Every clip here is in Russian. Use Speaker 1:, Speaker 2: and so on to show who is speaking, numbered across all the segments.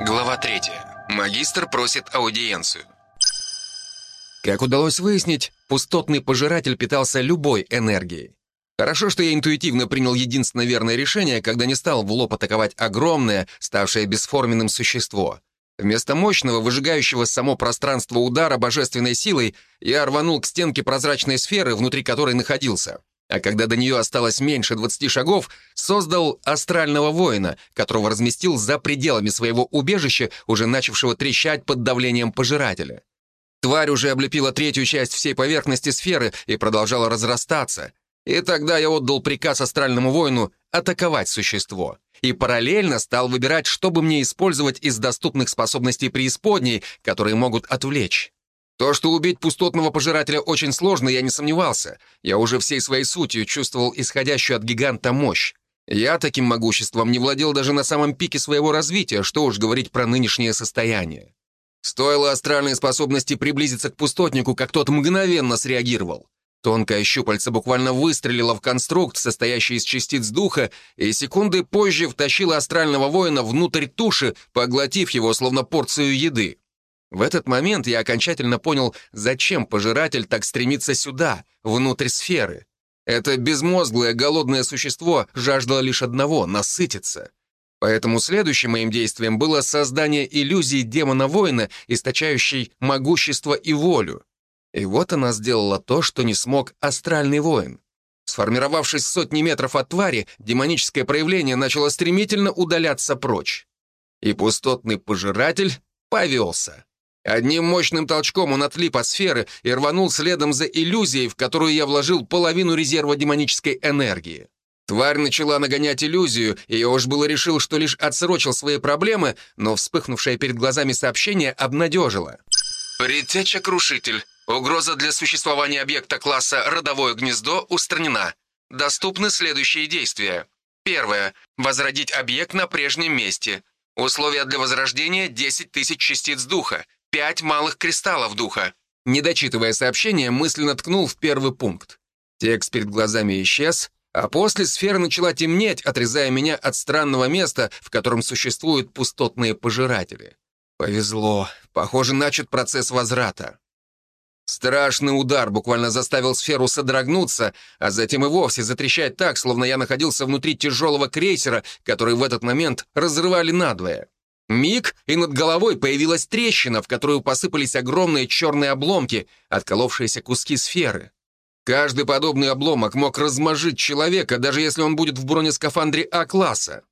Speaker 1: Глава 3. Магистр просит аудиенцию.
Speaker 2: Как удалось выяснить, пустотный пожиратель питался любой энергией. Хорошо, что я интуитивно принял единственное верное решение, когда не стал в лоб атаковать огромное, ставшее бесформенным существо. Вместо мощного, выжигающего само пространство удара божественной силой, я рванул к стенке прозрачной сферы, внутри которой находился а когда до нее осталось меньше 20 шагов, создал астрального воина, которого разместил за пределами своего убежища, уже начавшего трещать под давлением пожирателя. Тварь уже облепила третью часть всей поверхности сферы и продолжала разрастаться. И тогда я отдал приказ астральному воину атаковать существо. И параллельно стал выбирать, что бы мне использовать из доступных способностей преисподней, которые могут отвлечь. То, что убить пустотного пожирателя очень сложно, я не сомневался. Я уже всей своей сутью чувствовал исходящую от гиганта мощь. Я таким могуществом не владел даже на самом пике своего развития, что уж говорить про нынешнее состояние. Стоило астральной способности приблизиться к пустотнику, как тот мгновенно среагировал. Тонкое щупальце буквально выстрелило в конструкт, состоящий из частиц духа, и секунды позже втащило астрального воина внутрь туши, поглотив его словно порцию еды. В этот момент я окончательно понял, зачем пожиратель так стремится сюда, внутрь сферы. Это безмозглое, голодное существо жаждало лишь одного — насытиться. Поэтому следующим моим действием было создание иллюзии демона-воина, источающей могущество и волю. И вот она сделала то, что не смог астральный воин. Сформировавшись сотни метров от твари, демоническое проявление начало стремительно удаляться прочь. И пустотный пожиратель повелся. Одним мощным толчком он отлип от сферы и рванул следом за иллюзией, в которую я вложил половину резерва демонической энергии. Тварь начала нагонять иллюзию, и я уж было решил, что лишь отсрочил свои проблемы, но вспыхнувшее перед глазами сообщение обнадежило.
Speaker 1: «Предтеча-крушитель. Угроза для существования объекта класса «Родовое гнездо» устранена. Доступны следующие действия. Первое. Возродить объект на прежнем месте. Условия для возрождения — 10 тысяч частиц духа пять малых кристаллов духа».
Speaker 2: Не дочитывая сообщение, мысленно ткнул в первый пункт. Текст перед глазами исчез, а после сфера начала темнеть, отрезая меня от странного места, в котором существуют пустотные пожиратели. Повезло. Похоже, начат процесс возврата. Страшный удар буквально заставил сферу содрогнуться, а затем и вовсе затрещать так, словно я находился внутри тяжелого крейсера, который в этот момент разрывали надвое. Миг, и над головой появилась трещина, в которую посыпались огромные черные обломки, отколовшиеся куски сферы. Каждый подобный обломок мог размажить человека, даже если он будет в бронескафандре А-класса.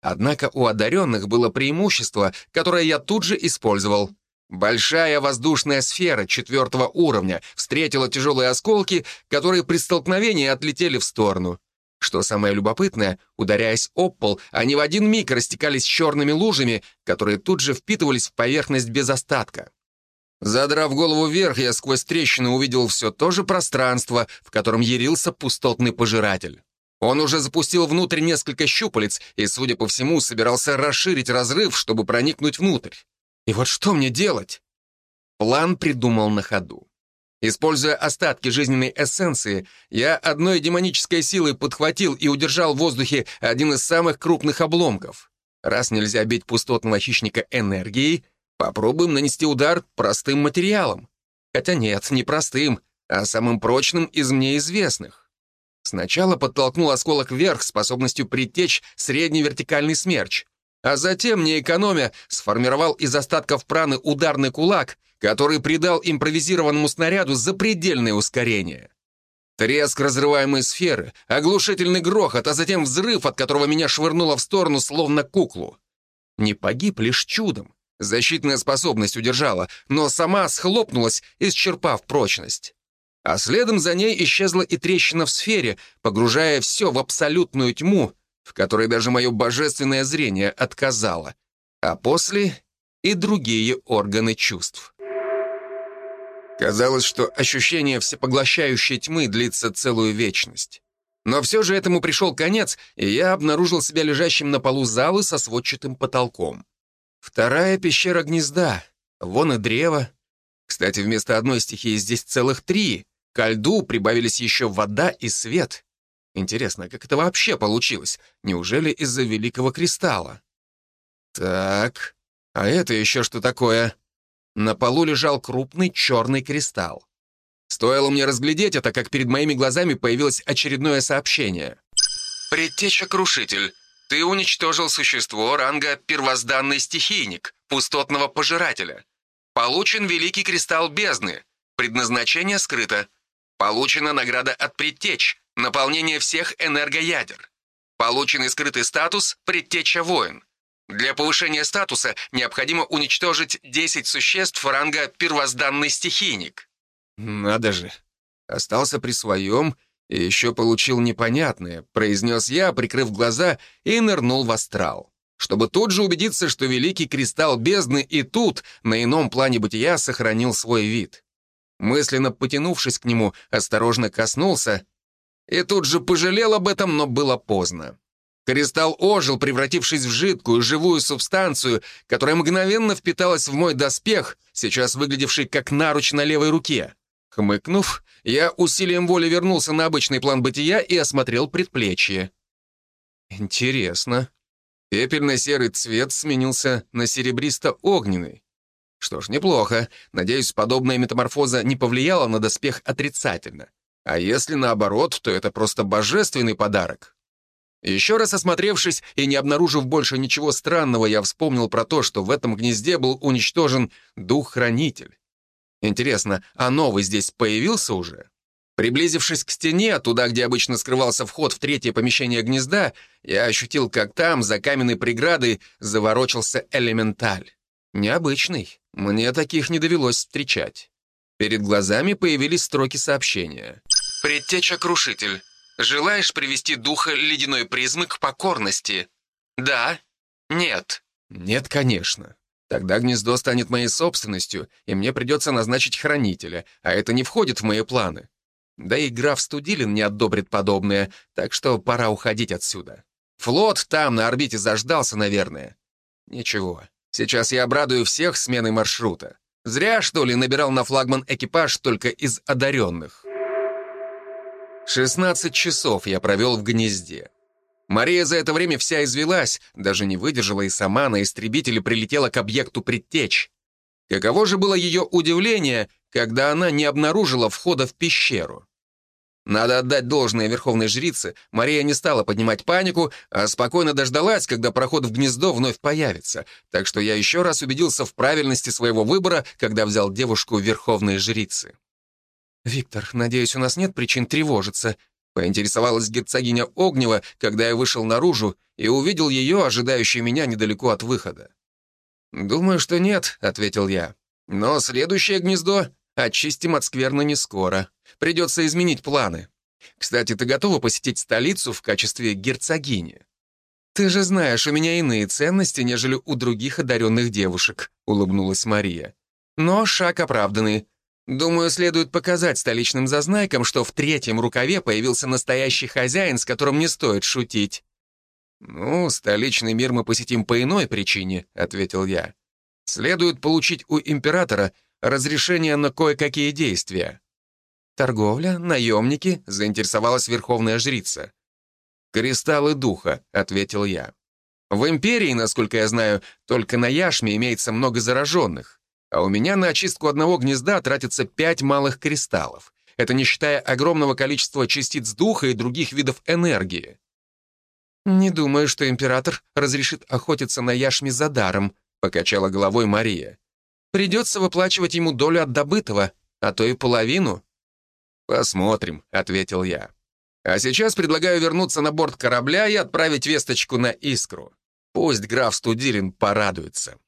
Speaker 2: Однако у одаренных было преимущество, которое я тут же использовал. Большая воздушная сфера четвертого уровня встретила тяжелые осколки, которые при столкновении отлетели в сторону. Что самое любопытное, ударяясь об пол, они в один миг растекались черными лужами, которые тут же впитывались в поверхность без остатка. Задрав голову вверх, я сквозь трещину увидел все то же пространство, в котором ярился пустотный пожиратель. Он уже запустил внутрь несколько щупалец и, судя по всему, собирался расширить разрыв, чтобы проникнуть внутрь. И вот что мне делать? План придумал на ходу. Используя остатки жизненной эссенции, я одной демонической силой подхватил и удержал в воздухе один из самых крупных обломков. Раз нельзя бить пустотного хищника энергией, попробуем нанести удар простым материалом. Хотя нет, не простым, а самым прочным из мне известных. Сначала подтолкнул осколок вверх способностью притечь средний вертикальный смерч, а затем, не экономя, сформировал из остатков праны ударный кулак — который придал импровизированному снаряду запредельное ускорение. Треск разрываемой сферы, оглушительный грохот, а затем взрыв, от которого меня швырнуло в сторону, словно куклу. Не погиб лишь чудом. Защитная способность удержала, но сама схлопнулась, исчерпав прочность. А следом за ней исчезла и трещина в сфере, погружая все в абсолютную тьму, в которой даже мое божественное зрение отказало. А после и другие органы чувств. Казалось, что ощущение всепоглощающей тьмы длится целую вечность. Но все же этому пришел конец, и я обнаружил себя лежащим на полу залы со сводчатым потолком. Вторая пещера гнезда. Вон и древо. Кстати, вместо одной стихии здесь целых три. Ко льду прибавились еще вода и свет. Интересно, как это вообще получилось? Неужели из-за Великого Кристалла? Так, А это еще что такое? На полу лежал крупный черный кристалл. Стоило мне разглядеть это, как перед моими глазами появилось очередное сообщение.
Speaker 1: «Предтеча-крушитель, ты уничтожил существо ранга первозданный стихийник, пустотного пожирателя. Получен великий кристалл бездны. Предназначение скрыто. Получена награда от предтеч, наполнение всех энергоядер. Полученный скрытый статус «Предтеча воин». Для повышения статуса необходимо уничтожить 10 существ ранга первозданный стихийник.
Speaker 2: «Надо же! Остался при своем и еще получил непонятное», произнес я, прикрыв глаза, и нырнул в астрал. Чтобы тут же убедиться, что великий кристалл бездны и тут, на ином плане бытия, сохранил свой вид. Мысленно потянувшись к нему, осторожно коснулся и тут же пожалел об этом, но было поздно. Кристалл ожил, превратившись в жидкую, живую субстанцию, которая мгновенно впиталась в мой доспех, сейчас выглядевший как наруч на левой руке. Хмыкнув, я усилием воли вернулся на обычный план бытия и осмотрел предплечье. Интересно. Пепельно-серый цвет сменился на серебристо-огненный. Что ж, неплохо. Надеюсь, подобная метаморфоза не повлияла на доспех отрицательно. А если наоборот, то это просто божественный подарок. Еще раз осмотревшись и не обнаружив больше ничего странного, я вспомнил про то, что в этом гнезде был уничтожен дух-хранитель. Интересно, а новый здесь появился уже? Приблизившись к стене, туда, где обычно скрывался вход в третье помещение гнезда, я ощутил, как там, за каменной преградой, заворочился элементаль. Необычный. Мне таких не довелось встречать. Перед глазами появились строки сообщения.
Speaker 1: «Предтеча-крушитель. Желаешь привести духа ледяной призмы к покорности? Да? Нет?»
Speaker 2: «Нет, конечно. Тогда гнездо станет моей собственностью, и мне придется назначить хранителя, а это не входит в мои планы. Да и граф Студилин не одобрит подобное, так что пора уходить отсюда. Флот там, на орбите, заждался, наверное. Ничего, сейчас я обрадую всех сменой маршрута. Зря, что ли, набирал на флагман экипаж только из одаренных. 16 часов я провел в гнезде. Мария за это время вся извелась, даже не выдержала и сама на истребителе прилетела к объекту предтеч. Каково же было ее удивление, когда она не обнаружила входа в пещеру. Надо отдать должное верховной жрице, Мария не стала поднимать панику, а спокойно дождалась, когда проход в гнездо вновь появится, так что я еще раз убедился в правильности своего выбора, когда взял девушку верховной жрицы. «Виктор, надеюсь, у нас нет причин тревожиться», поинтересовалась герцогиня Огнева, когда я вышел наружу и увидел ее, ожидающей меня недалеко от выхода. «Думаю, что нет», — ответил я. «Но следующее гнездо очистим от скверны не скоро. Придется изменить планы. Кстати, ты готова посетить столицу в качестве герцогини?» «Ты же знаешь, у меня иные ценности, нежели у других одаренных девушек», — улыбнулась Мария. «Но шаг оправданный. Думаю, следует показать столичным зазнайкам, что в третьем рукаве появился настоящий хозяин, с которым не стоит шутить». «Ну, столичный мир мы посетим по иной причине», — ответил я. «Следует получить у императора разрешение на кое-какие действия». «Торговля, наемники», — заинтересовалась верховная жрица. «Кристаллы духа», — ответил я. «В империи, насколько я знаю, только на Яшме имеется много зараженных а у меня на очистку одного гнезда тратится пять малых кристаллов. Это не считая огромного количества частиц духа и других видов энергии. «Не думаю, что император разрешит охотиться на яшме за даром», — покачала головой Мария. «Придется выплачивать ему долю от добытого, а то и половину». «Посмотрим», — ответил я. «А сейчас предлагаю вернуться на борт корабля и отправить весточку на Искру. Пусть граф Студилин порадуется».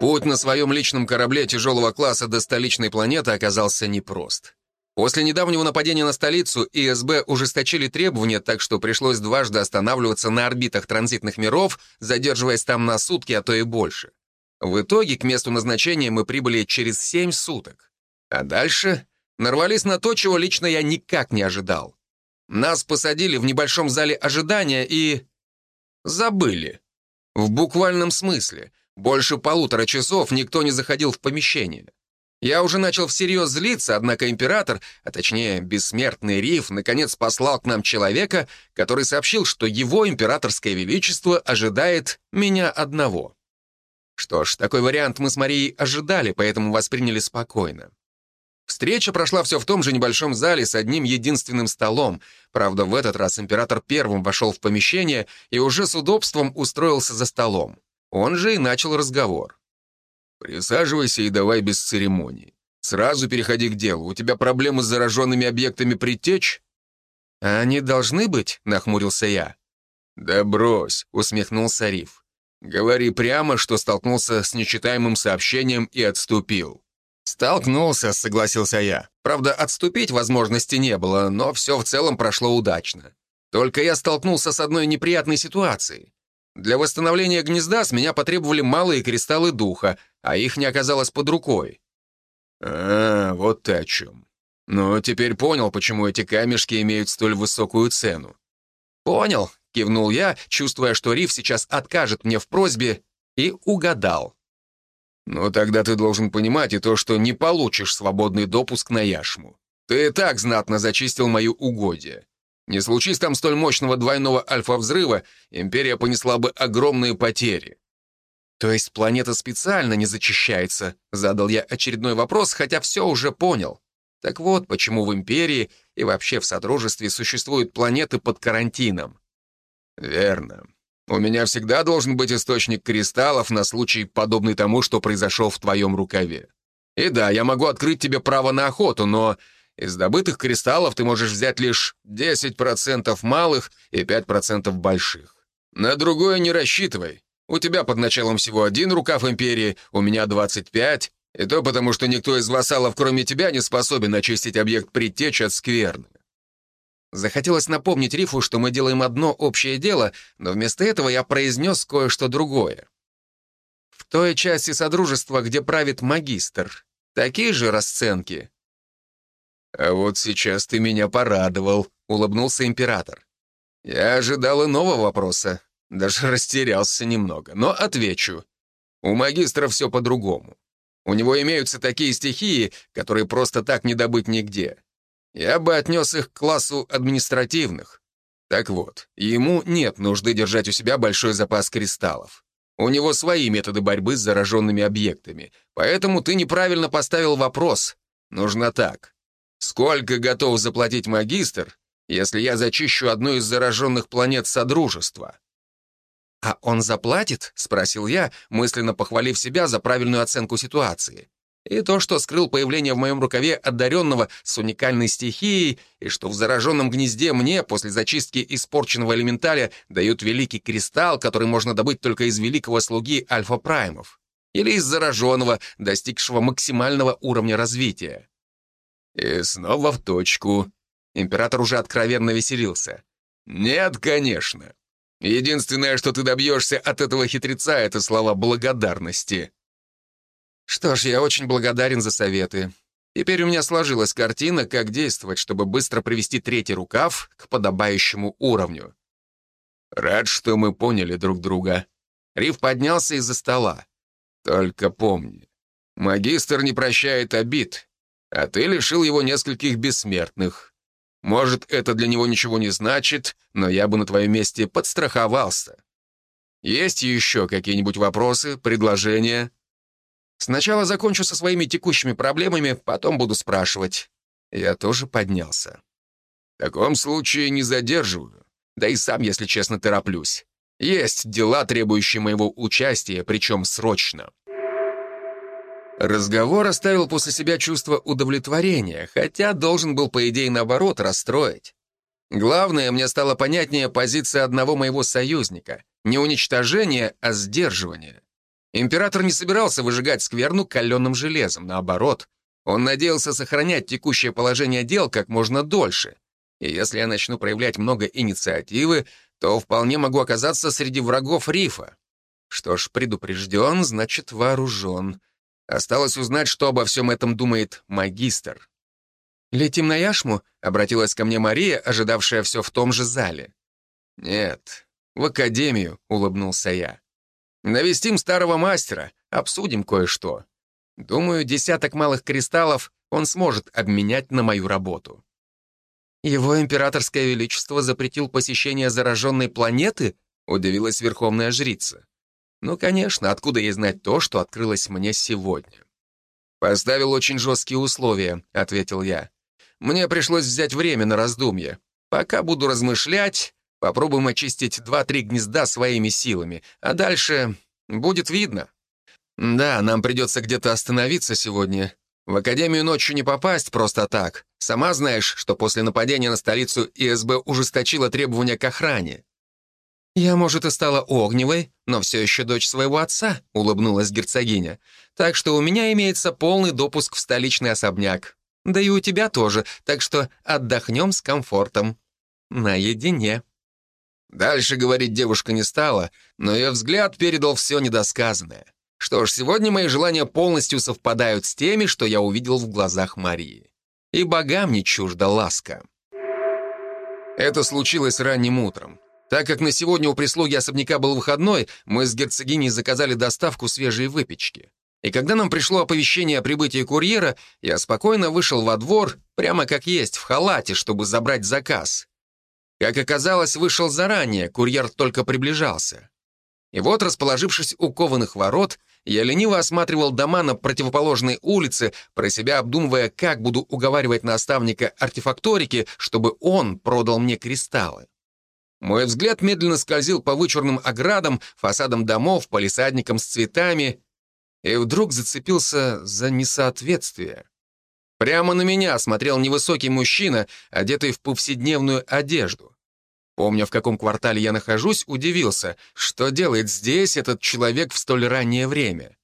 Speaker 2: Путь на своем личном корабле тяжелого класса до столичной планеты оказался непрост. После недавнего нападения на столицу ИСБ ужесточили требования, так что пришлось дважды останавливаться на орбитах транзитных миров, задерживаясь там на сутки, а то и больше. В итоге к месту назначения мы прибыли через 7 суток. А дальше нарвались на то, чего лично я никак не ожидал. Нас посадили в небольшом зале ожидания и... забыли. В буквальном смысле. Больше полутора часов никто не заходил в помещение. Я уже начал всерьез злиться, однако император, а точнее бессмертный Риф, наконец послал к нам человека, который сообщил, что его императорское величество ожидает меня одного. Что ж, такой вариант мы с Марией ожидали, поэтому восприняли спокойно. Встреча прошла все в том же небольшом зале с одним единственным столом. Правда, в этот раз император первым вошел в помещение и уже с удобством устроился за столом. Он же и начал разговор. «Присаживайся и давай без церемоний. Сразу переходи к делу. У тебя проблемы с зараженными объектами предтеч?»
Speaker 1: «А они должны быть?» — нахмурился я.
Speaker 2: «Да брось», — усмехнулся Риф. «Говори прямо, что столкнулся с нечитаемым сообщением и отступил».
Speaker 1: «Столкнулся», — согласился я. Правда, отступить возможности не было, но все в целом прошло удачно. Только я столкнулся с одной неприятной ситуацией. Для восстановления гнезда с меня потребовали малые кристаллы духа, а их не оказалось под рукой.
Speaker 2: «А, вот ты о чем. Ну, теперь понял, почему эти камешки имеют столь высокую цену».
Speaker 1: «Понял», — кивнул я, чувствуя, что Риф сейчас откажет мне в просьбе, и угадал.
Speaker 2: «Ну, тогда ты должен понимать и то, что не получишь свободный допуск на яшму. Ты и так знатно зачистил мою угодья. Не случись там столь мощного двойного альфа-взрыва, империя понесла бы огромные потери».
Speaker 1: «То есть планета специально не зачищается?» — задал я очередной вопрос, хотя все уже понял. Так вот, почему в империи и вообще в Содружестве существуют планеты под карантином.
Speaker 2: «Верно. У меня всегда должен быть источник кристаллов на случай, подобный тому, что произошел в твоем рукаве. И да, я могу открыть тебе право на охоту, но из добытых кристаллов ты можешь взять лишь 10% малых и 5% больших. На другое не рассчитывай. У тебя под началом всего один рукав империи, у меня 25, и то потому, что никто из вассалов, кроме тебя, не способен очистить объект предтечи от скверны.
Speaker 1: Захотелось напомнить Рифу, что мы делаем одно общее дело, но вместо этого я произнес кое-что другое. В той части Содружества, где правит магистр, такие же расценки.
Speaker 2: «А вот сейчас ты меня порадовал», — улыбнулся император. «Я ожидал иного вопроса, даже растерялся немного, но отвечу. У магистра все по-другому. У него имеются такие стихии, которые просто так не добыть нигде. Я бы отнес их к классу административных. Так вот, ему нет нужды держать у себя большой запас кристаллов. У него свои методы борьбы с зараженными объектами, поэтому ты неправильно поставил вопрос. Нужно так. Сколько готов заплатить магистр, если я зачищу одну из зараженных планет Содружества?
Speaker 1: «А он заплатит?» — спросил я, мысленно похвалив себя за правильную оценку ситуации и то, что скрыл появление в моем рукаве одаренного с уникальной стихией, и что в зараженном гнезде мне после зачистки испорченного элементаля дают великий кристалл, который можно добыть только из великого слуги альфа-праймов, или из зараженного, достигшего максимального уровня развития.
Speaker 2: И снова в точку. Император уже откровенно веселился. «Нет, конечно. Единственное, что ты добьешься от этого хитреца, это слова благодарности».
Speaker 1: Что ж, я очень благодарен за советы. Теперь у меня сложилась картина, как действовать, чтобы быстро привести третий рукав к подобающему уровню.
Speaker 2: Рад, что мы поняли друг друга. Риф поднялся из-за стола. Только помни, магистр не прощает обид, а ты лишил его нескольких бессмертных. Может, это для него ничего не значит, но я бы на твоем месте подстраховался. Есть еще какие-нибудь вопросы, предложения?»
Speaker 1: Сначала закончу со своими текущими проблемами, потом буду спрашивать.
Speaker 2: Я тоже поднялся. В таком случае не задерживаю. Да и сам, если честно, тороплюсь. Есть дела, требующие моего участия, причем срочно. Разговор оставил после себя чувство удовлетворения, хотя должен был, по идее, наоборот, расстроить. Главное, мне стало понятнее позиция одного моего союзника. Не уничтожение, а сдерживание. Император не собирался выжигать скверну каленым железом, наоборот. Он надеялся сохранять текущее положение дел как можно дольше. И если я начну проявлять много инициативы, то вполне могу оказаться среди врагов рифа. Что ж, предупрежден, значит вооружен. Осталось узнать, что обо всем этом думает магистр.
Speaker 1: «Летим на яшму?» — обратилась ко мне Мария, ожидавшая все в том же зале.
Speaker 2: «Нет, в академию», — улыбнулся я. Навестим старого мастера, обсудим кое-что. Думаю, десяток малых кристаллов он сможет обменять на мою работу.
Speaker 1: Его императорское величество запретил посещение зараженной планеты? Удивилась верховная жрица.
Speaker 2: Ну, конечно, откуда ей знать то, что открылось мне сегодня? «Поставил очень жесткие условия», — ответил я. «Мне пришлось взять время на раздумье. Пока буду размышлять, попробуем очистить два-три гнезда своими силами, а дальше будет видно». «Да, нам придется где-то остановиться сегодня. В академию ночью не попасть просто так. Сама знаешь, что после нападения на столицу ИСБ ужесточила требования к охране. «Я, может, и стала огневой, но все еще дочь своего отца», — улыбнулась герцогиня. «Так что у меня имеется полный допуск в столичный особняк. Да и у тебя тоже, так что отдохнем с комфортом. Наедине». Дальше говорить девушка не стала, но ее взгляд передал все недосказанное. Что ж, сегодня мои желания полностью совпадают с теми, что я увидел в глазах Марии. И богам не чужда ласка. Это случилось ранним утром. Так как на сегодня у прислуги особняка был выходной, мы с герцогиней заказали доставку свежей выпечки. И когда нам пришло оповещение о прибытии курьера, я спокойно вышел во двор, прямо как есть, в халате, чтобы забрать заказ. Как оказалось, вышел заранее, курьер только приближался. И вот, расположившись у кованых ворот, я лениво осматривал дома на противоположной улице, про себя обдумывая, как буду уговаривать наставника артефакторики, чтобы он продал мне кристаллы. Мой взгляд медленно скользил по вычурным оградам, фасадам домов, палисадникам с цветами, и вдруг зацепился за несоответствие. Прямо на меня смотрел невысокий мужчина, одетый в повседневную одежду. Помня, в каком квартале я нахожусь, удивился, что делает здесь этот человек в столь раннее время.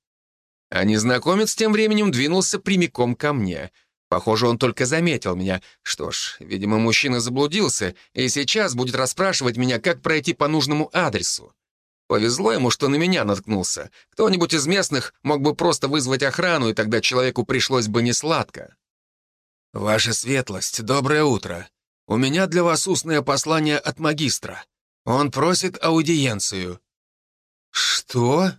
Speaker 2: А незнакомец тем временем двинулся прямиком ко мне — Похоже, он только заметил меня. Что ж, видимо, мужчина заблудился и сейчас будет расспрашивать меня, как пройти по нужному адресу. Повезло ему, что на меня наткнулся. Кто-нибудь из местных мог бы просто вызвать охрану, и тогда человеку пришлось бы несладко. «Ваша светлость, доброе утро. У меня для вас устное послание от магистра. Он просит аудиенцию». «Что?»